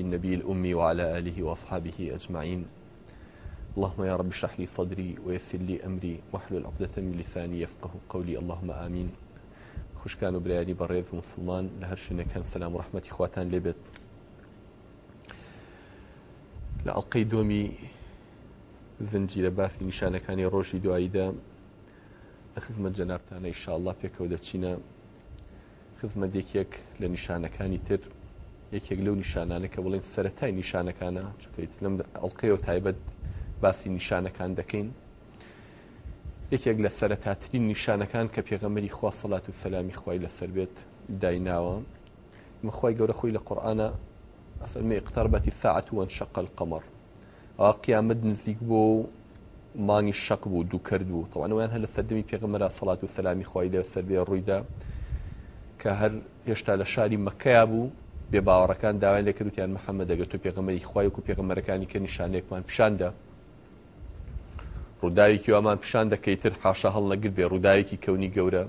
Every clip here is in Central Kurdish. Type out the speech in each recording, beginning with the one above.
النبي الأمي وعلى آله وأصحابه أجمعين اللهم يا رب اشرح لي صدري ويسر لي أمري واحلل عقدة من لساني يفقه قولي اللهم آمين خوشکان و برایانی بەڕێز و مسلمان لە هەر شوێنەکان سەسلام ڕحمەتی خواتان لێبێت لە ئەڵلقەی دۆمی زنجیرە باسی نیشانەکانی ڕۆژی دواییدا لە خزمەت جەنابتانە ئیشاءله پێکەوە دەچینە ديكيك لنشانا كان تر یەکێک لەو نیشانانە کە بڵێن سەتای نیشانەکانە چکەیت لەم ئەڵلقەیە و تایبەت باسی نیشانەکان دەکەین یەکێک لە سەرەتاترین نیشانەکان کە پێغەمەری خوا سەڵات و سەلامی خی لەسەر بێت دایناوە مخوای گەورە خۆی لە قورآانە ئەفەرمی اقتربەتی ساعت وەن شقل قەمەڕ ئەو قیامەت نزیک بۆ و مانگی شەق بوو دوو کرد بوو تەوانەوەیان هەر لە سەردەمی پێغمەرا سەڵات و سەلامی خی لە سەربێ ڕوویدا کە هەر هێشتا لە شاری مەکەیا بوو بێباوەڕەکان داوای لەکردوتیان محەممە دەگە تۆ پێغەمەری خخوای و پێغەمەرەکانی کە نیشانێکمان پیشاندا ڕووداویکی وامان پیشان دەکەیتر حاشا هەڵ نەگر بێ ڕووداویکی کەونی گەورە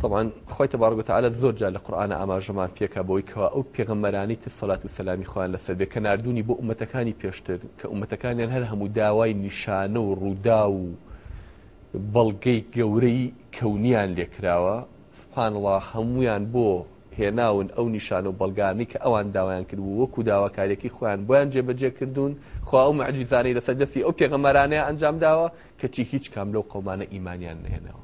طبعاان خۆی تەبارگوتە ئالت زۆر جا لە قورآانە ئاماژەمان پێکا بۆی کەوا ئەو پێغەمەرانی تر سەلات و سەسلامی خۆیان لەسەر بێ کە نردونی بۆ عومەتەکانی پێشتر کە عومەتەکانیان هەر هەموو داوای نیشانە و ڕوودا و بەڵگەی گەورەی کەونیان لێکراوە سپانڵا هەمویان بۆ هێناون ئەو نیشان و بەڵگانی کە ئەوان داوایان کرد و وەکو داواکارێکی خۆیان بۆیان جێبەجێ کردوون خوا ئەو معجززانەی لەسەر دەستی ئەو پێغەمەرانەیە ئەنجام داوە کەچی هیچ کام لەو قۆمانە ئیمانیان نهێنەوە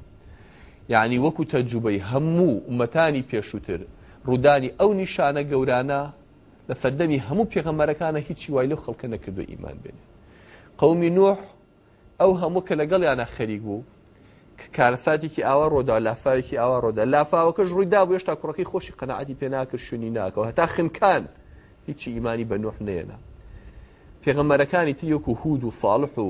یعنی وەکو تەجوبەی هەموو مەتانی پێشووتر ڕوودانی ئەو نیشانە گەورانە لە سەردەمی هەموو پێغەمەرەکانە هیچی وای لەو خەڵکە نەکردو ئیمان بێنێ قومی نوح ئەو هەموو کە لەگەڵیانە خەریک بوو کارساتێکی ئاوا ڕۆدا لافاوێکی ئاوا ڕۆدا لافاوەکەش ڕوویدا بۆ هێشتا کوڕەکەی خۆشی قەنەعاتی پێ ناکرد شوێنی ناکەەوە هەتا خنکان هیچی ئیمانی بە نوح نێنە پێغەمەرەکانی تیەک و هود و ساڵح و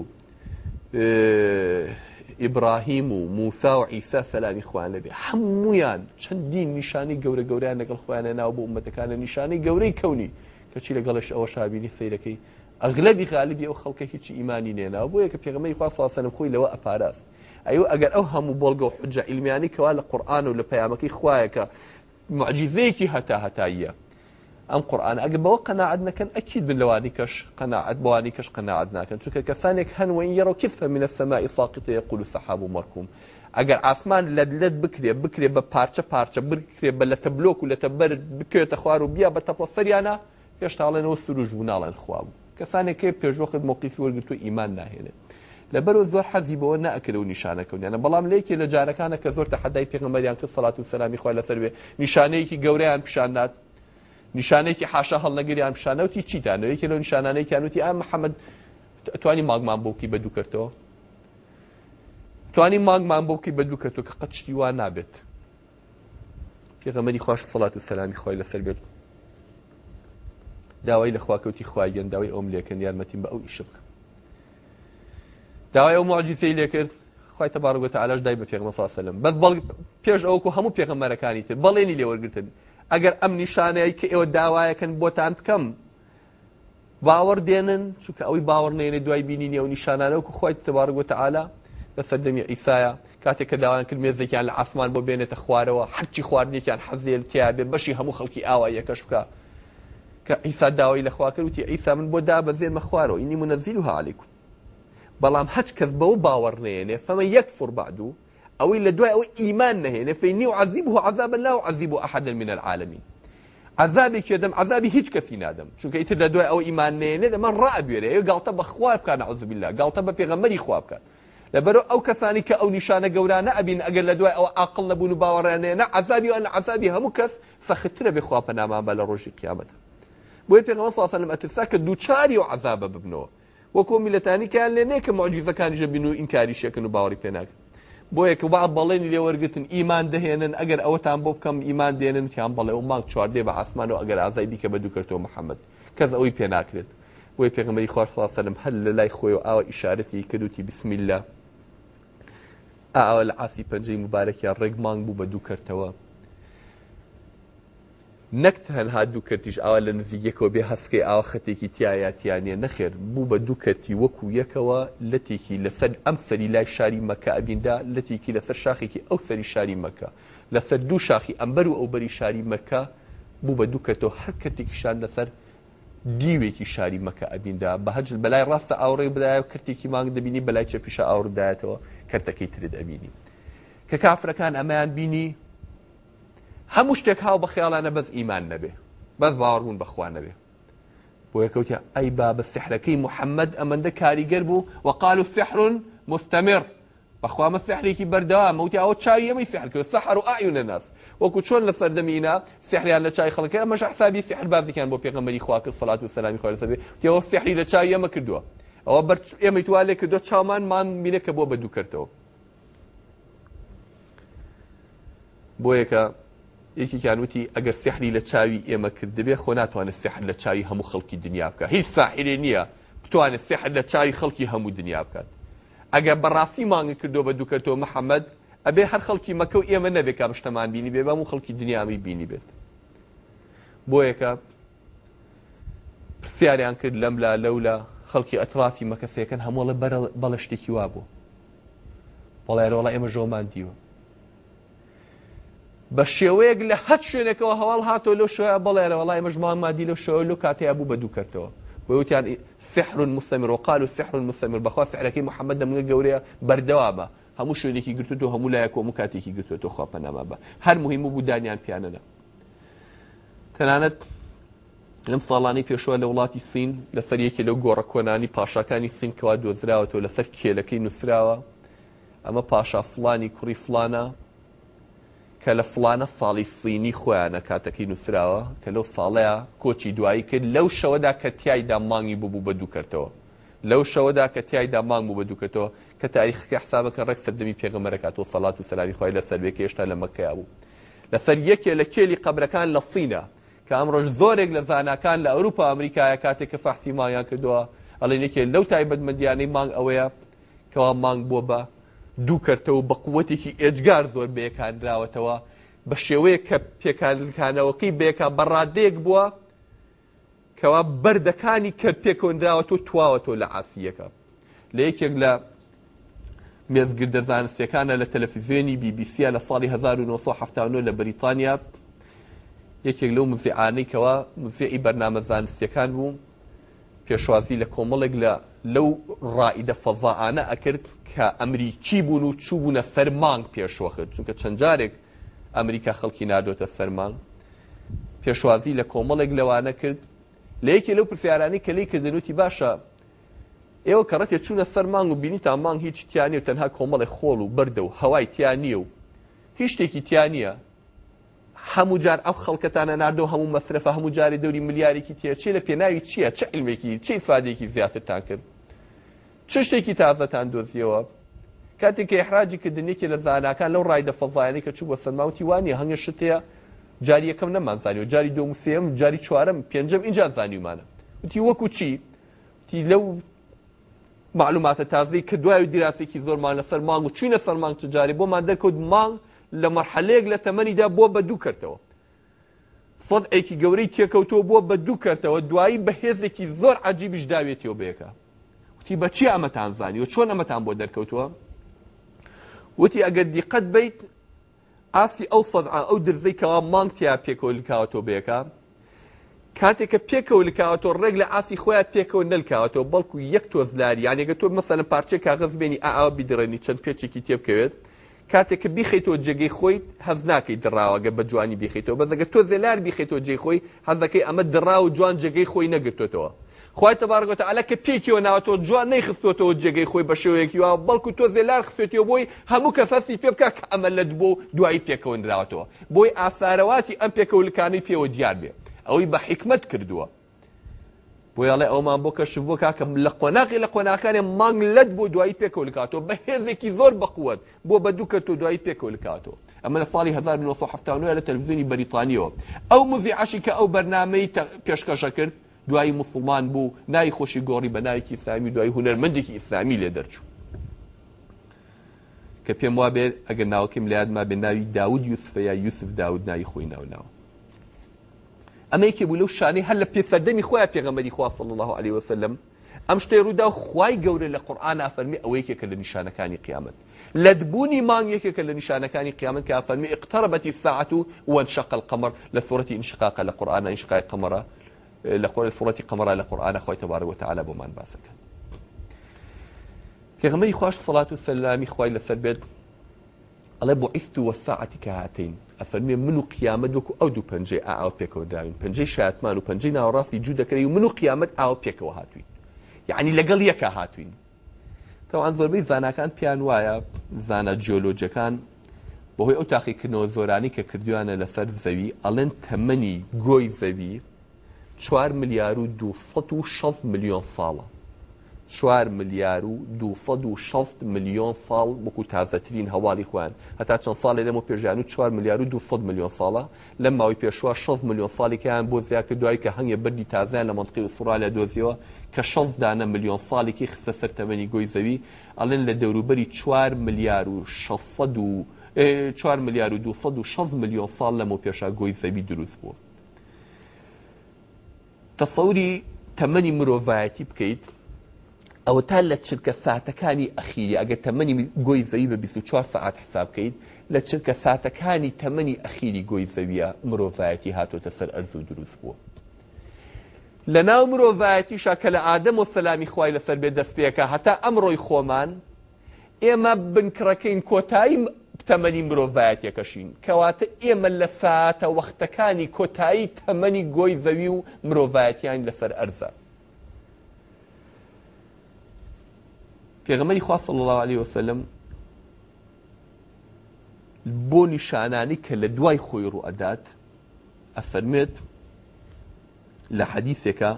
ئیبراهیم و موسا و عیسا سەلامی خوان لەبێ هەمویان چەندین نیشانی گەورە گەوریان لەگەڵ خۆیانە ناو بۆ عومەتەکانە نیشانی گەورەی کەونی کەچی لەگەڵش ئەوە شابینی سیرەکەی ئەغلبی غالبی ئەو خەڵکە هیچی ئیمانی نێنا بۆ یە کە پێغمەی خوا ساسەنم خۆی لەوە ئەپاراست أيوة اگر او همو بولگو حجه علمياني كوا لقرآن و لپيامكي خوايكا معجيذيكي هتا هتايا ام قرآن اگر باو قناعدنا كان اكيد باللوانيكش لوانيكش قناعد بوانيكش قناعدنا كان تلك كثانيك هنوين يرو كثفة من السماء ساقطة يقول السحاب مركوم اگر عثمان لد لد بكري بكري ببارچة بارچة بكري بلتبلوك ولا لتبرد بكري تخوارو بيا بتبصر يانا يشتغلن و السروج بنالن خوابو كثانيك كيف يجوخد موقفي ورقلتو إيماننا هنا لەبەرەوە زۆر حەزی بەوە ناکرێ و نیشانەکەونیانە بەڵام لێکێ لە جارەکانە کە زۆر تەحەدای پێغمەریان کرد سەڵات و سەلامی خوای لەسەر بێ نیشانەیەکی گەورەیان پیشان نات نیشانەیەکی حاشا هەڵنەگەریان پیشانەوتی چیتانەوەیەکی لەو نیشانانەیەکیانوتی ئەم محەممەد توانی ماگمان بۆکی بەدوو کردەوە توانی ماگمان بۆکی بەدوو کردەوە کە قەتشتی وان نابێت پێغەمەری خوش سەڵات و سەلامی خۆی لەسەر بێت داوای لە خواکەوتی خوایگەن داوای ئۆم لێکن یارمەتیم بە ئەو ئیش بکە داوای ئەو معجزەی لێکرد خی تەبارگوتە ئالاش دای بە پێغمە ساسەلم بە پێش ئەوکو هەموو پێغەمەرەکانی تر بەڵێنی لێوەرگتن ئەگەر ئەم نیشانەیە کە ئێوە داوایەکەن بۆتان بکەم باوەڕ دێنن چونکە ئەوی باوەڕ نێنێ دوای بینینی ئەو نیشانانە وکو خی تەبارگوتە ئالا لەسەر دەمی ئیسایە کاتێک کە داوان کرد مێزێکیان لە ئاسمان بۆ بێنێتە خوارەوە هەرچی خواردنێکیان حەزێل تیاابێت بەشی هەموو خەڵکی ئاوا یەکەش بکە کە ئیسا داوای لەخوا کردوتی ئیسا من بۆ دا بەزێمە خوارەوە ئینی منەزیل و هالیکم بەڵام هەچ کەس بەو باوەڕ نێنێ فەمە یەک فوربعد و ئەوەی لە دوای ئەوە ئیمان نهێنێ فینی و عزیب و عذابە ناو عزیب و ئەحد من العالمین عذابی کێدەم عذابی هیچ کەسی نادەم چونکە ئیتر لە دوای ئەوە ئیمان نێنێ دەمە ڕابێرێ ئەو گاڵتە بە خواب بکەن عزبیلا گاڵتە بە پێغەمەری خواب بکات لەبەر ئەو کەسانی کە ئەو نیشانە گەورانە ئەبین ئەگەر لە دوای ئەو عقل نەبوون و باوەڕێنێنە عذابی ئەن عذابی هەموو کەس سەختترە بێ خواپە نامان بە لە ڕۆژی قیامەتە بۆی پێغەمە ساسەلم ئەترسا کە دووچاری و عذابە ببنەوە وەکۆ میلەتانیکیان لێ نێکە مۆجیزەکانیشە بین و ئینکاری شەکن و باوەڕی پێناکە بۆیە کە بعد بەڵێنی لێوەرگتن ئیمان دەهێنن ئەگەر ئەوەتان بۆ بکەم ئیمان دێنن کیان بەڵێ و مانگ چواردێ بە ئاسمان و ئەگەر ئازای دیکە بە دووکردەوە محەممەد کەس ئەوەی پێناکرێت وی پێغمەی خوارسەلم هەل لە لای خۆی و ئاوە ئیشارەتی کردوتی بسمیللا ئاوە لە ئاسی پەنجەی مبارەکیان ڕێک مانگ بوو بە دووکردەوە نەک هەنها دووکەتیش ئاوا لە نزیکەوە بێ هەستکەی ئاوا خەتێکی تایەتیانە نەخێر بوو بە دووکەتی وەکو یەکەوە لەتێکی لەسەر ئەم سەری لای شاری مەکە ئەبیندا لەتێکی لەسەر شاخێکی ئەو سەری شاری مەکە لەسەر دوو شاخی ئەمبەر و ئەوبەری شاری مەکە بوو بە دووکەتەوە هەر کەتێکیشان لەسەر دیوێکی شاری مەکە ئەبیندا بە هەجل بەلای ڕاستە ئاوڕێ بدایە و کرتێکی مانگ دەبینی بەلای چەپیشە ئاوردایەتەوە کەرتەکەی ترت ئەبینی کە کافرەکان ئەمەیان بینی هەموو شتێک هاو بە خیاڵانە بەس ئیمان نەبێ بەس باڕون بەخوا نەبێ بۆ یەکەوتی ئەی با بە سحرەکەی محەممەد ئەمەندە کاریگەر بوو وقال و سحرون مستەمر بەخوامە سحرێکی بەردەوام وتی ئەوە چاوی ئەمەی سحر کرد سەحر و ئاعیونە ناس وەکو چۆن لە سەردەمینا سحریان لە چای خەڵەکە ئەمەش حسابی سحر بازیکان بۆ پێغەمەری خوا کرد سەڵات و سەلامی خۆ سەبێ تیەوە سحری لە چای ئەمە کردووە ئەوە بەر ئێمە توالێ کردو چامان مان مینەکە بۆ بەدوو کردەوە بۆ یەکە یەکییانوتی ئەگەر سحری لە چاوی ئێمە کردبێ خۆ ناتوانێت سحر لە چاوی هەموو خەڵکی دنیا بکە هیچ ساحرێ نییە بتوانێت سحر لە چاوی خەڵکی هەموو دنیا بکات ئەگەر بەڕاستی مانگە کردو بە دووکەتەوە محەممەد ئەبێ هەر خەڵکی مەکە و ئێمە نەبێت کا بشتەمان بینی بێ بەم و خەڵکی دنیامی بینی بێت بۆ یەکە پرسیاریان کرد لەملا لەولا خەڵکی ئەترافی مەکەسەکەن هەموڵە بەڵە شتێکی وا بوو بەڵێرەوەڵە ئێمە ژۆمان دیوە بە شێوەیەک لە هەت شوێنێکەوە هەواڵ هاتۆ لەو شوێ بەڵێرە وڵی مەژمان مادی لە شەوە لە کاتێ بوو بە دوو کردەوە بەوتیان سحر مستەمر وقال و سحر مستەمر بەخوا سحرەکەی محەممەد دەمگە گەورەیە بەردەوا بە هەموو شوێنێکی گرتو و هەموو لایە کۆم کاتێکی گرتو تۆ خواپە نامە بە هەر مهمە بوو دانیان پیانەدا تەنانەت لەم ساڵانی پێشوە لە وڵاتی سین لەسەر یەکی لەو گۆڕە کۆنانی پاشەکانی سینکەوا دۆزراوە تۆ لەسەر کێلەکەی نووسراوە ئەمە پاشا فلانی کوڕی فلانە کە لە فلانە فاڵی فلینی خۆیانە کاتەکەی نووسراوە کە لەو فاڵەیە کۆچی دوایی کرد لەو شەوەدا کە تایدا مانگی ببوو بە دووکردەوە لەو شەوەدا کە تایدا مانگ بوو بە دووکەتەوە کە تاریخکە حسابەکە ڕێک سەردەمی پێغمەرەکاتەوە فەڵات و سەلاوی خۆی لە سەربێک هێشتا لە مەکەیا بوو لەسەر یەکێ لە کێلی قبرەکان لە سینە کە ئەمڕۆژ زۆرێک لە زانکان لە ئەوروپا ئەمریکایە کاتێک کە فاحسی مایان کردووە ئەڵێ نەکێ لەو تایبەت مەدیانەی مانگ ئەوەیە کەوا مانگ بۆ بە دوو کردەوە بە قوەتێکی ئێجگار زۆر بێکاندراوەتەوە بە شێوەیە کە پێکانکانەوەکەی بێکا بەڕادێک بووە کەوا بەردەکانی کرد پێکۆندراوە تۆ تواوە تۆ لە عسیەکە لە یەکێک لە مێزگردە زانستیەکانە لە تەلەفیزیۆنی بیبیسیە لە ساڵی 1970 لە بریتانیا یەکێک لەو مزیعانەی کەەوە مزیعی بەرنامە زانستیەکان بوو پێشوازی لە کۆمەڵێک لە لەو ڕائیدە فەضاانە ئەکرد کە ئەمریکی بوون و چوو بوونە فەرمانگ پێشوەخت چونکە چەندجارێک ئەمریکا خەڵکی نادۆتە فەرمان پێشوازی لە کۆمەڵێک لەوانە کرد لەیەکی لەو پرسیارانی کە لی کردنوتی باشە ئێوە کە ڕەتێ چوونە فەرمان و بینی تا مانگ هیچ تیانی و تەنها کۆمەڵی خۆڵ و بەردە و هەوای تیانیە و هیچ شتێکی تیانە هەموو جار ئەو خەڵکەتانە نردۆ هەموو مەصرفە هەموو جاری دەوری ملیارێکی تێ چێ لە پێناوی چییە چ علمێکی چی فادێکی زیاترتان کرد چ شتێکی تازەتان دۆزیەوە کاتێک کە حراجی کردنێکی لە زانکان لەو ڕای دەفەزانانی کە چوو بە سەرماوتی وانی هەنگە شتەیە جاری یەکەم نەمانزانانی و جاری دومسیم جاری چوارم پێنجم اینجا زانیمانە وتی وەکو چی تی لەو معلوماتە تازی کە دوای دیراسێکی زۆرمان لە سەرمانگ و چینە سەرمانگ چجاری بۆمان دەرکەوت مانگ لە مەرحەلەیەک لە تەمەنیدا بۆ بە دوو کردەوە فەت ئەیکی گەورەی تێکەوتەوە بۆ بە دوو کردەوە دوایی بەهێزێکی زۆر عجیبیش داوێتەوە بەیەکە وتی بە چی ئەمەتان زانی و چۆن ئەمەتان بۆ دەرکەوتووە وتی ئەگەر دیقەت بیت ئاسی ئەو سەد ئەو درزەیکەوە مانگتیا پێکەوەلکاوەۆ بێکە کاتێک کە پێکەوەلکاوەۆ ڕێک لە ئاسی خۆیان پێکەوە نەلکاوەەوە بەڵکو یەک تۆزلاری یانێگە تۆ مەسەلە پارچە کاغز بێنی ئاوا بیدڕێنی چەند پێچێکی تێبکەوێت کاتێککە بیخیتەوە جێگەی خۆیت هەز ناکەی دراوەگە بە جوانی بیخیتەوە بەزەگە تۆ زێلار بیخیتەوە جێ خۆی هەزەکەی ئەمە درا و جوان جێگەی خۆی نەگرتوێتەوە خی تەبارگوتە ئەلەکە پێکیەوە ناوەوە جوان نەیخستۆتەوە جێگەی خۆی بە شێوەیەکیوە بەڵکو تۆ زێلار خستێتەوە بۆی هەموو کە فەستی پێ بکە کە ئەمە لەت بۆ دوایی پێکەوەندراوەتەوە بۆی ئاسارەواتی ئەم پێکەولەکانی پێوە دیار بێ ئەوەی بە حکمت کردووە بۆیڵێ ئەومان بۆ کەش بۆ کاکەم لە قۆناقی لە قۆناکانی مانگ لەت بۆ دوایی پێکەولکاتەوە بە هێزێکی زۆر بەقوت بۆ بە دووکە تۆ دوایی پێکەولکاتەوە ئەمە لە ساڵی 1970 لە تەلویزیونی بەریتانیەوە ئەو مزی عاشی کە ئەو بەرنمەی پێشکەشە کرد دوایی مسلمان بوو نای خۆشی گۆڕی بە نایکی ئسلامی دوای هوەرمەندێکی ئسلامی لێ دەرچوو کە پێم وا بێت ئەگەر ناوکەم لادما بە ناوی داود یوسف یا یوسف داود ناوی خۆی ناوناوە ئەمەیەکی بوو لەو شانەی هەر لە پێسەردەمی خۆیان پێغەمەری خواصل الله عليه وسلم ئەم شتێ ڕوودا خوای گەورە لە قورآان ئافەرمی ئەوەیەکێکە لە نیشانەکانی قیامەت لدبوني مان يكك لنشان كان قياما كافرمي اقتربت الساعة وانشق القمر لثورة انشقاق لقرآن انشقاق قمر لە قۆل سوڵەتی قەمەرا لە قورآانە خۆی تەبارەوەتەعاالە بۆمان باسەکە پێغمەی خوش سڵات و سەلامی خی لەسەر بێت ئەڵێ بۆ ئیست و وەساعتی کە هاتین ئەفەرمێ من و قیامەت وەکو ئەو دوو پەنجەی ئاو پێکەوە داوین پەنجەی شاتمان و پەنجەی ناوەڕاستی جو دەکەی و من و قیامەت ئاو پێکەوە هاتوین یعنی لەگەڵ یەکە هاتوین تاوان زۆربەی زانکان پیان وایە زانە جیۆلۆجەکان بەهۆی ئەو تاقیکردنەوە زۆرانی کە کردوانە لەسەر زەوی ئەڵێن تەمەنی گۆی زەوی 4 ملیار و 260 میلیۆن ساڵە 4 ملیار و 260 میلیۆن ساڵ وەکو تازەترین هەواڵی خوان هەتا چەند ساڵی لەمە پێژیان و 4 ملیار و 200 میلیۆن ساڵە لە ماوەی پێشوە 6 میلیۆن ساڵێکیان بۆ زیاکە دوای کە هەنگە بردی تازان لە منطقی سوراالە دۆزیەوە کە 6 دانە میلیۆن ساڵێکی خسە سەرتەمەنی گۆی زەوی ئەڵێن لە دەوروبەری 4 ملیار و 600 4 ملیار و 260 میلیۆن ساڵ لەمە پێشا گۆی زەوی دروست بووە تەسەوری تەمەنی مرۆڤایەتی بکەیت ئەوە تا لە چرکە ساتەکانی ئەخیری ئەگە تەمەنی گۆی زەوی بە 24 ساعت حساب بکەیت لە چرکە ساتەکانی تەمەنی ئەخیری گۆی زەویە مرۆڤایەتی هاتۆتە سەر ئەرز و دروست بووە. لە ناو مرۆڤایەتی شاکە لە ئادەم و سەلامی خوای لەسەر بێ دەستپێکە هەتا ئەمڕۆی خۆمان ئێمە بنکڕەکەین کۆتایی تەمەنی مرۆڤایەتەکەشین کەواتە ئێمە لە ساتە وەختەکانی کۆتایی تەمەنی گۆی زەوی و مرۆڤایەتیان لەسەر ئەرزە پێغمەری خواست الله عليه وسلم بۆ نیشانانی کە لە دوای خۆی ڕوو ئەدات ئەفەرمێت لە حەدیثێکە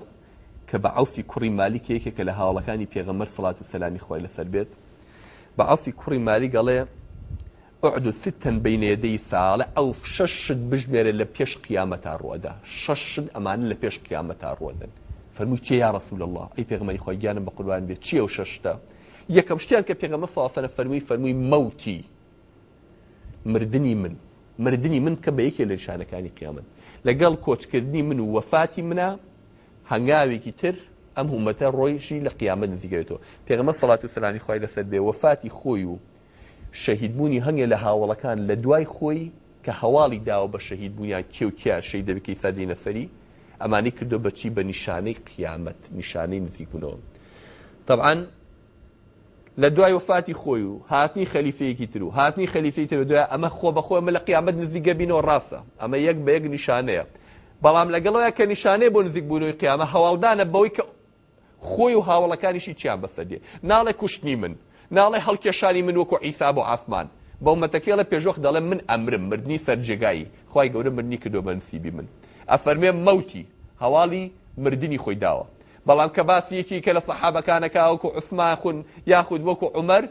کە بە عوفی کوڕی مالیکێکێکە لە هاوڵەکانی پێغەمەر سڵات و سەلامی خۆی لەسەر بێت بە عوفی کوڕی مالی گەڵێ عدو ستن بین یدەی ساڵە ئەو شەشت بژمێرە لە پێش قیامە تا ڕوەدا شەشت ئەمان لە پێش قیامە تا ڕوەدن فەرمووی چی یا ڕسول الله ئەی پێغمەی خۆی گیانم بە قوربان بێت چیە و شەشتە یەکەم شتیان کە پێغەمە فافەنە فەرمووی فەرمووی مەوتی مردنی من مردنی من کە بە یەکێ لە شانەکانی قیامەت لەگەڵ کۆچکردنی من و وەفاتی منە هەنگاوێکی تر ئەم هومەتە ڕۆیشی لە قیامەت نزیگەوێتەوە پێغمە سەڵات و سەلانی خی لەسەر بێ وەفاتی خۆی و شەهیدبوونی هەنگێ لە هاوڵەکان لە دوای خۆی کە هەواڵی داوە بە شەهیدبوونیان کێوکیا شەی دەبکی فەدی نەفەری ئەمانی کردو بەچی بە نیشانەی قیامەت نیشانەی نزیکبوونەوە طبعاان لە دوای وفاتی خۆی و هاتنی خەلیفەیەکی تر و هاتنی خەلیفەی تر دوای ئەمە خۆ بەخۆی مە لە قیامەت نزیگە بینەوە ڕاستە ئەمە یەک بە یەک نیشانەیە بەڵام لەگەڵەوەی کە نیشانەیە بۆ نزیک بوونەوەی قیامە هەواڵدانە بەوەی کە خۆی و هاوڵەکانیشی چیان بەسەدێ ناڵێ کوشتنی من ناڵێ هەڵکێشانی من وەکو عیساب و عافمان بە مەتەکێ لە پێشۆخ دەڵێ من ئەمرم مردنی سەررجێگایی خی گەورە مرنی کردو بەنسیبی من ئەفەرمێ مەوتی هەواڵی مردنی خۆی داوە بەڵام کە باسیەکی کە لە سەحابەکانەکە وەکو عوسماخون یاخود وەکو عمەر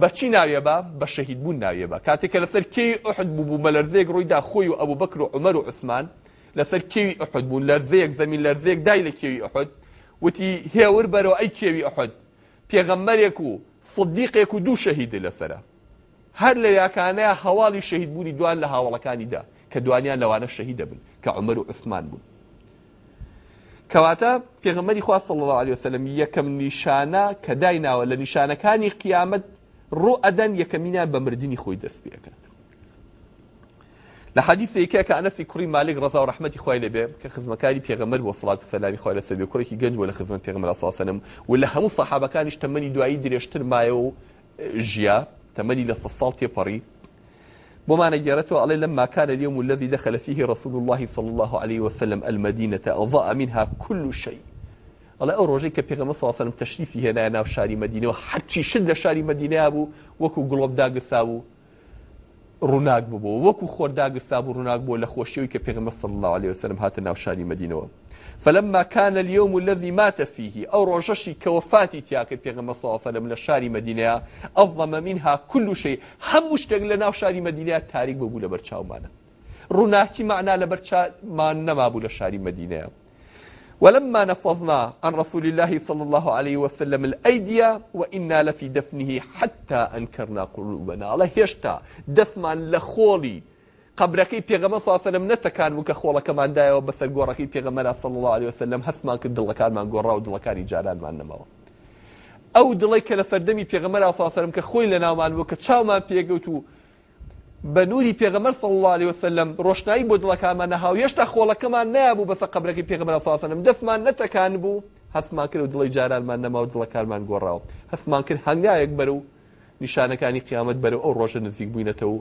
بەچی ناوێ بە بە شەهید بوون ناوێ بە کاتێککە لەسەر کێوی ئوحد بوو مەلەرزێک ڕوویدا خۆی و ئەوبوو بەکر و عمەر و عوسمان لەسەر کێوی ئەحد بوون لەرزەیەک زەمین لەرزێک دای لە کێوی ئەحد وتی هێور بەرەوە ئەی کێوی ئەحد پێغەممەرێک و فدیقێک و دوو شەهیدە لەسرە هەر لە یاکانەیە هەواڵی شەهید بوونی دوان لە هاوڵەکانیدا کە دوانیان لەوانە شەهیدە بن کە عمر و عثمان بوون کەواتە پێغمەری خوا صلی الله عليه وسلم یەکەم نیشانە کە دایناوە لە نیشانەکانی قیامەت ڕوو ئەدەن یەکەمینان بە مردنی خۆی دەست پێەکەن لحديث حەدیث یەکە في كريم مالك رضا ورحمة و رحمەتی خۆی لەبێ کە خزمەکاری وصلاة السلام سڵات سەلامی سبي لە سەبێ ولا خدمة بۆ لە خزمەت پێغەمەر ولا هم الصحابة كان يشتمني تەمەنی دريشتر مايو جيا تمني ژیا تەمەنی لە سە ساڵ لما كان اليوم الذي دخل فيه رسول الله صلى الله عليه وسلم المدينة أضاء منها كل شيء الله أروجي كبيغمبر صلى الله عليه وسلم تشريفي هنا ناو شاري مدينة وحتى شد شاري مدينة أبو وكو قلوب داق الثابو ڕووناک ببوو وەکو خۆرداگرستا بوو ڕووناک بوو لە خۆشیەوەی کە پێغمە صلی الله عليه وسلم هاتە ناوشانی مدینەوە فلما كان اليوم الذي مات فيه أو رجشي كوفاتي تياك بيغمى صوافة من الشاري مدينة أظلم منها كل شيء هم مشتق لنا شاري مدينة تاريخ بقول برشاو معنا روناكي معنا لبرشا ما نما بول شاري مدينة ولما نفضنا عن رسول الله صلى الله عليه وسلم الأيدية وإنا لفي دفنه حتى أنكرنا قلوبنا الله هشتا دفما لخولي عليه وسلم ساسەرم نەتەکان وکە خۆڵەکەمان وبس بەسەر كي بيغمى صلى الله عليه وسلم هەستمان کرد دڵەکانمان گۆڕا و دڵەکانی جارانمان نەمەوە ئەو دڵی کە لە سەردەمی پێغەمەرا ساسەرم کە خۆی لە ناومان وکە چاومان پێگەوت بيغوتو بە نووری پێغەمەر سڵ الله عليه وسلم ڕۆشنایی بۆ دڵەکانمان نەهاو هێشتا خۆڵەکەمان نابوو بەسە قبلەکەی پێغمەر ساسنم دەستمان نەتەکان بوو هەستمان کرد و دڵی جارانمان نەما و دڵەکانمان گۆڕاوە هەستمان کرد هەنگایەک بەرە و نیشانەکانی قیامەت بەرە ئەو ڕۆژە نزیک بووینەتەوە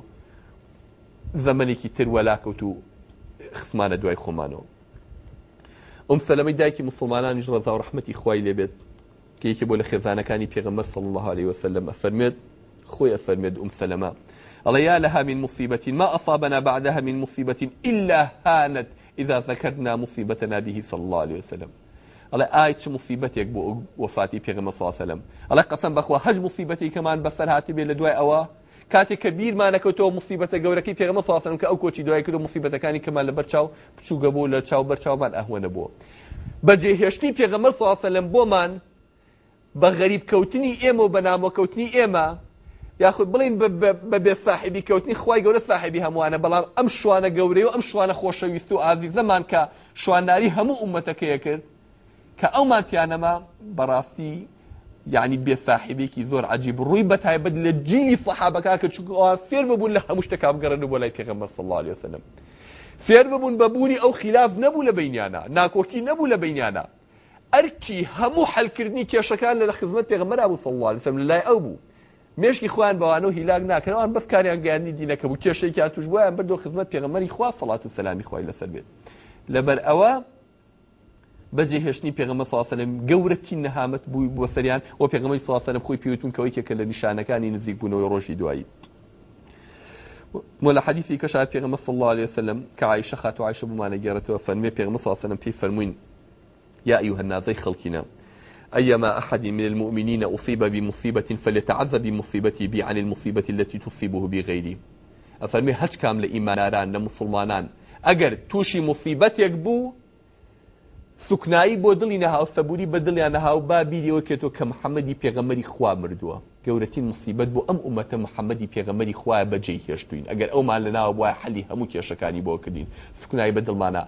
زەمنێکی تر وەلاکەوت و خسمانە دوای خۆمانەوە ئەم سەلەمەی دایکی مسلمانانیش ڕەزا و ڕحمەتی خوای لێبێت کەیەکی بۆ لە خێزانەکانی پێغەمەر سڵ الله عليه وسلم ئەفەرمێت خۆی ئەفەرمێت ئەم سەلەمە لها من مصيبة ما أصابنا بعدها من مصيبة إلا هانت إذا ذكرنا مصيبتنا به صلى الله عليه وسلم الله آيت مصيبتي مصيبتك بو وفاتي پیغمبر صلى الله وسلم الله قسم بخوا هج مصيبتي كمان بسر هاتي بي لدواء أوا كاتي كبير ما نكتو مصيبته گوركي پیغمبر صلى الله وسلم كأو كوچي دواء كدو مصيبته كاني كمان لبرچاو بشو گبو لا برشاو من أهوان بو بجي پیغمبر صلى الله عليه وسلم بو من بغريب كوتني إيمو بنامو كوتني إيمو یاخود بڵین بە بێ ساحبی کەوتنی خی گەورە ساحبی هەمووانە بەڵام ئەم شوانە گەورەی و ئەم شوانە خۆشەویست و ئازی زەمان کە شوانداری هەموو عومەتەکەیە کرد کە ئەومانتیانەما بەڕاستی یعنی بێ ساحبێکی زۆر عجیب ڕووی بە تایبەت لە جیلی سەحابەکە کە چوو فێر ببوون لە هەموو شتێکا بگەڕن و بۆ لای پێغەمبەر صلی الله علیه وسلم فێر ببوون بەبوونی ئەو خلاف نەبوو لە بینیانە ناکۆکی نەبوو لە بینیانە ئەرکی هەموو حلکردنی کێشەکان لە خزمەت پێغەمبەر ابو صلی الله علیه وسلم لای ئەو بوو مشکی خوان بەوانە و هیلاک ناکەنەوەوان بەفکاریان گەیاندی دینەکە بوو کێشێکی توش بووە بردو خزمەت پێغمەری خوا فڵات و سەلامی خۆی لەسەر بێت لەبەر ئەوە بەجێ هێشتنی پێغمە ساسەلم گەورەتی نەهامەت بووی بۆ سەریان و پێغمەی ساسەلم خۆی پێوتون کەەوەی کێکە لە نیشانەکانی نزیک بوونەوەی ڕۆژی دوایی ولا حديثي كشع بيغمى صلى الله عليه وسلم كعائشة خاتو عائشة بمعنى جارته فنمي بيغمى صلى الله عليه وسلم في فرمين يا أيها الناس خلقنا أيما أحد من المؤمنين أصيب بمصيبة فليتعذب بمصيبتي بي عن المصيبة التي تصيبه بغيري أفرمي هج كام لإيماناران لمسلمانان أجر توشي مصيبتك بو سكناي بۆ دڵی نەهاو سەبووری بە دڵیان نەهاو با بیریەوە کرێتەوە کە محەممەدی پێغەمەری خوا مردووە گەورەترین مصیبەت بۆ ئەم ئومەتە محەممەدی پێغەمەری خوایە بەجێ هێشتوین ئەگەر ئەومان لە ناوە وایە حەلی هەموو کێشەکانی بۆ کردین بدل بە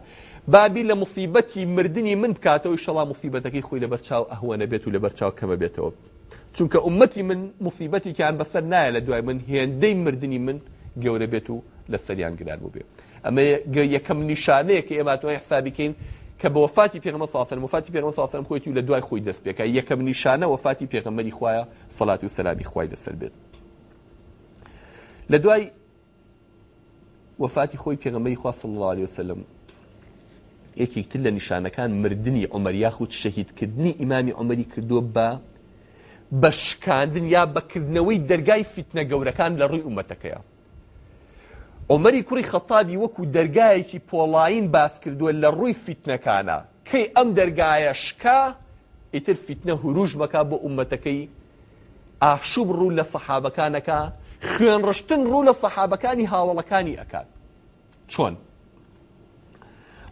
بابی لە مصیبەتی مردنی من بکاتەوەی شەڵا مصیبەتەکەی خۆی لە بەرچاو ئەهوەنە بێت و لە بەرچاو کەمە بێتەوە چونکە عومەتی من مصیبەتێکیان بەسەر نایە لە دوای من هێندەی مردنی من گەورە بێت و لە سەریان گران بوو بێ ئەمە یەکەم نیشانەیە کە ئێماتوای حسابیکەین کە بە وفاتی پێغمە ساسن وفاتی پێغمە ساسم خۆیت و لە دوای خۆی دەست پێکە یەکەم نیشانە وفاتی پێغەمەری خویە سەلات و سەلابی خوای دەسەر بێت لە دوای وفاتی خۆی پێغمەی خوا صلی الله عليه وسلم یەکێکتر لە نیشانەکان مردنی عمر یاخود شەهیدکردنی ئیمامی عمەری کردووە بە بەشکاندن یا بەکردنەوەی دەرگای فیتنە گەورەکان لە ڕووی ئومەتەکەیە عمەری کوڕی خەتابی وەکو دەرگایەکی پۆڵین باس کردووە لە ڕووی فیتنەکانە کەی ئەم دەرگایە شکا ئیتر فیتنە هوروژ بەکە بۆ ئومەتەکەی ئاشوب ڕوو لە سەحابەکانەکە خوێنڕشتن ڕوو لە سەحابەکانی هاوڵەکانی ئەکات چۆن؟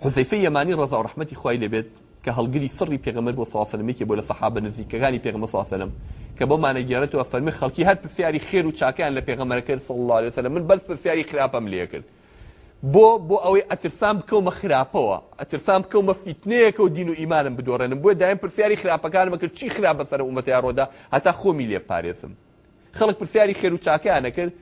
حزەیفەی یەمانی ڕەزا و ڕەحمەتی خوای لێبێت کە هەڵگری سڕی پێغەمبەر بۆ ساسەلمێکی بۆ لە سەحابە نزیکەکانی پێغەمبەر ساسەلم کە بۆمانە گێڕێتەوە فەرمی خەڵکی هەر پرسیاری خێر و چاکیان لە پێغەمەرەکە صلی الله علیه وسلم من بەس پرسیاری خراپەم لێ کرد بۆ بۆ ئەوەی ئەترسام بکەومە خراپەوە ئەترسام بکەومە فیتنەیەکە و دین و ئیمانم بدۆڕێنم بۆ دایم پرسیاری خراپەکانم کرد چی خراپ بەسەر ئومەتیاڕۆدا هەتا خۆمی لێ پارێزم خەڵک پرسیاری خێر و چاکیان نەکرد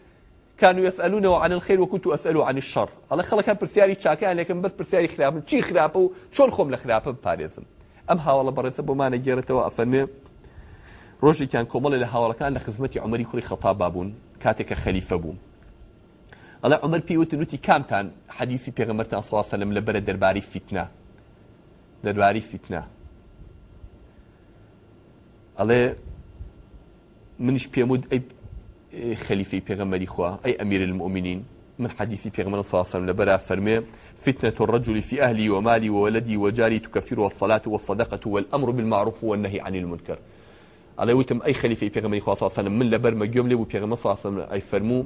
كانوا يسألونه عن الخير وكنت أسأله عن الشر الله خلق برسياري تشاكا لكن بس برسياري خرابن شي خرابه شون خم لخرابه باريزم أم هاولا بريزم بما نجيرته وأفنه ڕۆژی کیان کۆمەڵە لە هاوڵەکان لە خزمەتی عمەری کوڕی خەتا بابوون کاتێکە خەلیفە بوو. ئەڵە عمر پێوتنوتی کامتان حەدیسی پێغمەرتان سواسەلم لە بەرە دەرباری فیتنا دەرباری فیتنا. ئەڵێ منش پێمود ئەی إيه، خليفه پێغەمەری خوا اي امير المؤمنين من حديث بيغمر صلى الله عليه وسلم لبرا فرمي فتنة الرجل في أهلي ومالي وولدي وجاري تكفر الصلاة والصدقة والأمر بالمعروف والنهي عن المنكر على وتم أي خليفة بيغمر صلى الله عليه وسلم من لبر مجيوم لبو بيغمر صلى الله عليه وسلم أي فرمو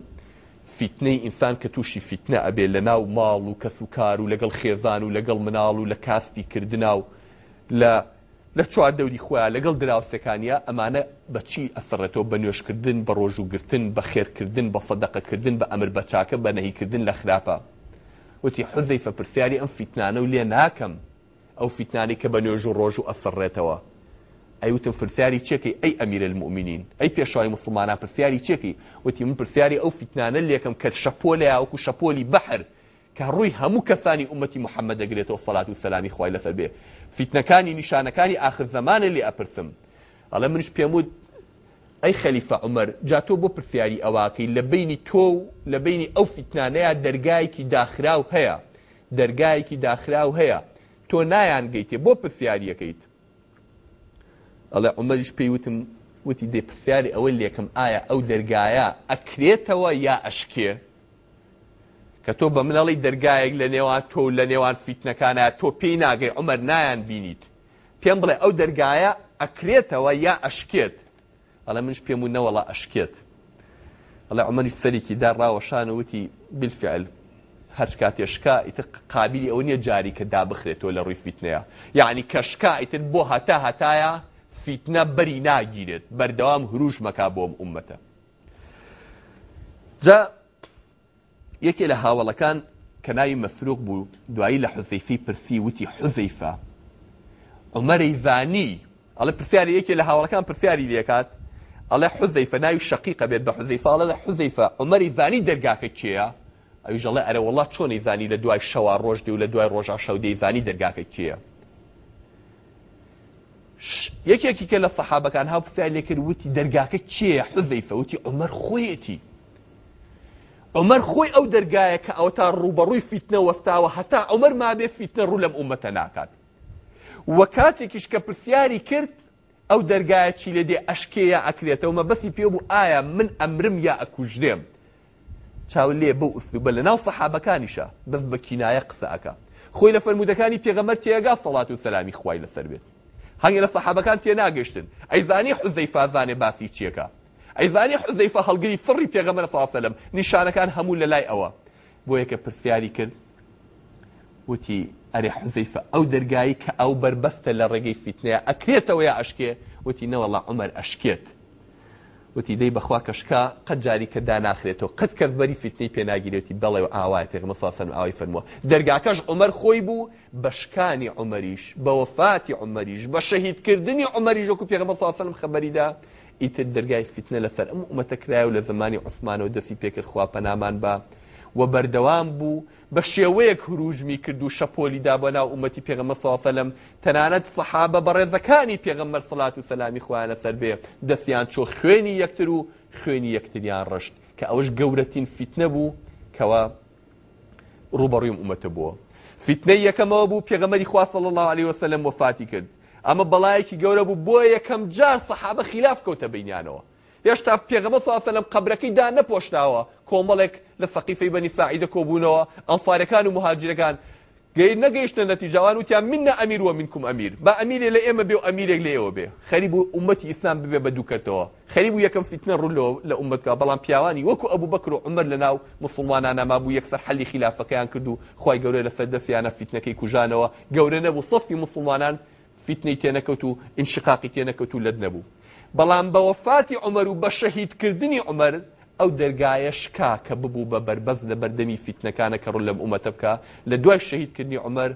فتنه انسان كتوشي فتنه أبي لناو مال وكثكار ولقل خيزان ولقل منال ولكاسبي كردناو لا لە چوار دەوری خۆیان لەگەڵ دراوسەکانیا ئەمانە بەچی ئەسڕێتەوە بە نوێشکردن بە ڕۆژوگرتن بە خێرکردن بە سەدەقەکردن بە ئەمر بەچاکە بە نەهیکردن لە خراپە وتی حزەی فە پرسیاری ئەم فیتنانە و لێ ناکەم ئەو فیتنانی کە بە نوێژ و ڕۆژ و ئەسڕێتەوە ئەیوتم پرسیاری چێکی ئەی ئەمیرە المؤمنین ئەی پێشوای مسلمانە پرسیاری چێکی وتی من پرسیاری ئەو فیتنانە لێکم کە شەپۆلە وەکو شەپۆلی بەحر کە ڕووی هەموو کەسانی ئومەتی محەممەد دەگرێتەوە سەلات و سەلامی خی لەسەر بێ فیتنەکانی نیشانەکانی آخر زمانە لێ ئەپرسم ئەڵە منش پێمود ئەی خەلیفە عمر جاتۆ بۆ پرسیاری ئەواقی لە بینی تۆ و لە بینی ئەو فیتنانەیە دەرگایکی داخراو هەیە دەرگایکی داخراو هەیە تۆ نایان گەیتێ بۆ پرسیاریەکەیت ئەڵێ عمەریش پێیوتم وتی دێ پرسیاری ئەوە لێکم ئایا ئەو دەرگایە ئەکرێتەوە یا ئەشکێ کە تۆ بە منەڵی دەرگایەک لە نێوان تۆ لە نێوان فیتنەکانە تۆ پێی ناگەی عمر نایان بینیت پێم بڵێ ئەو دەرگایە ئەکرێتەوە یا ئەشکێت ئەڵە منش پێم و نەوەڵە ئەشکێت ئەڵێ عمەری سەرێکی داڕاوەشان وتی بالفعل هەر کاتێشکا ئیتر قابلی ئەو نییە جاری کە دابخرێتەوە لە ڕووی فیتنەیە یعنی کەشکا ئیتر بۆ هەتا هەتایە فیتنە بەری ناگیرێت بەردەوام هروش مەکا بۆم عومەتە. جا یەکێ لە هاوڵەکان کە ناوی مەفروق بوو دوایی لە حوزەیفی پرسی وتی حوزەیفە عمەری زانی ئەڵە پرسیاری یەکێ لە هاوڵەکان پرسیاری لێکات ئەڵێ حوزەیفە ناوی شەقیقە بێت بە حوزەیفاڵە لە حوزەیفە عمەری زانی دەرگاکە کێیە ئەوژەڵێ ئەرەوەڵا چۆنی زانی لە دوای شەوا ڕۆژدی و لە دوای ڕۆژە شەودەی زانی دەرگاکە کێیە یەکێکی کە لە سەحابەکان ها پرسیار لێکرد وتی دەرگاکە کێ حوزەیفە وتی عمەر خۆیەتی عمر خۆی ئەو دەرگایە کە ئەو تا ڕوبەڕووی فیتنە وەستاوە هەتا عمر ما بێ فیتنە ڕوو لەم ئومەتە ناکات وە کاتێکیش کە پرسیاری کرد ئەو دەرگایە چی لێ دێ ئەشکەیە ئەکرێتەوەمە بەسی پێ بوو ئایا من ئەمرم یا ئەکوژدێم چاو لێ بەو ئوسوبە لە ناو فەحابەکانیشە بەس بە کینایە قسەکە خۆی لە فەرمودەکانی پێغەمەر تێگا سەڵات و سەلامی خوای لەسەر بێت هەنگە لە سەحابەکان تێناگەشتن ئەیزانی حزەیفازانێ باسی چیەکە ئەیزانی حزەیفە هەڵگری فڕی پێغەمەرە ساسەلم نیشانەکان هەموو لە لای ئەوە بۆ یەکە پرسیاری کرد وتی ئەرێ حزەیفە ئەو دەرگایی کە ئەو بربەستە لە ڕێگەی فیتنەیە ئەکرێتەوە یا ئەشکێ وتی نەوەڵا عمەر ئەشکێت وتی دەی بەخوا کەشکا قەت جاری کە داناخرێتەوە قەت کەس بەری فیتنی پێناگیرێتی بەڵێ و ئاوای پێغمەساسن ئاوی فەرمووە دەرگاکەش عمەر خۆی بوو بەشکانی عمەریش بە وەفاتی عمەریش بە شەهیدکردنی عمەریژۆک و پێغمەساسنم خەبەریدا ئیتر دەرگای فتنە لەسەر ئەم ئومەتە کرایە و لە زمانی عوسمانەوە دەستی پێکرد خواپەنامان بە و بەردەوام بوو بە شێوەیەک هروژمی کرد و شەپۆلی دابەناو ئومەتی پێغەمە ساسەلم تەنانەت سەحابە بە ڕێزەکانی پێغەمەر سڵات و سەلامی خویانە سەر بێ دەستیان چۆ خوێنی یەکتر و خوێنی یەکتریان ڕشت کە ئەوش گەورەترین فتنە بوو کەوە ڕوبەڕیم ئومەتە بووە. فتنەی یەکەمەوە بوو پێغەمەری خواصل الله عليه وسلم وفاتی کرد ئەمە بەڵایەکی گەورە بوو بۆ یەکەم جار سەحابە خلاف کەوتە بینیانەوە هێشتا پێغەمە ساسە لەم قبرەکەی دا نەپۆشتاوە کۆمەڵێک لە سەقیفەی بەنی ساعیدە کۆبوونەوە ئەمفارەکان و مهاجرەکان گەی نەگەیشتە نەتیجاوان وتیان منە ئەمیروە منکم ئەمیر بە ئەمیرێ لە ئێمە بێ و ئەمیرێک لێەوە بێ خەریب و عومەتی ئیسلام ببێ بە دووکەتەوە خەریب و یەکەم فیتنە ڕولەوە لە عومەتکە بەڵام پیاوانی وەکو ئەبوو بەکر و عمر لە ناو مسلمانانە مابوو یەکسەر حەلی خلافەکەیان کرد و خی گەورە لە سەردەفیانە فیتنەکەی کوژانەوە گەورە نەبوو سەفی مسلمانان فیتنەی تێنەکەوت و انشقاقی تێنەکەوت و لەد نەبوو بەڵام بە وەفاتی عمەر و بە شەهیدکردنی عمەر ئەو دەرگایە شکا کە ببوو بە بەربەز لە بەردەمی فیتنەکانە کە ڕوو لەم ئومەتە بکە لە دوای شەهیدکردنی عمەر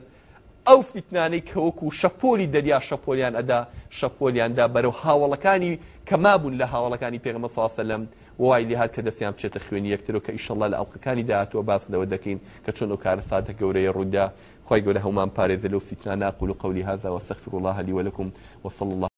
ئەو فیتنانەی کەوەکو شەپۆلی دەریا شەپۆلیان ئەدا شەپۆلیاندا بەرەو هاوڵەکانی کەما بوون لە هاوڵەکانی پێغمە ساسە لەم وای لێ هاات کە دەستیان بچێتە خوێنی یەکتر و کە ئیشەڵە لە ئەڵلقەکانی داهاتوە باس لەوە دەکەین کە چۆن و کارە ساتە گەورەیە ڕوودا خۆی گەورە هەومان پارێزلە و فیتنا ناقول قولی هذا واستغفر الله لي ولكم وصلى الله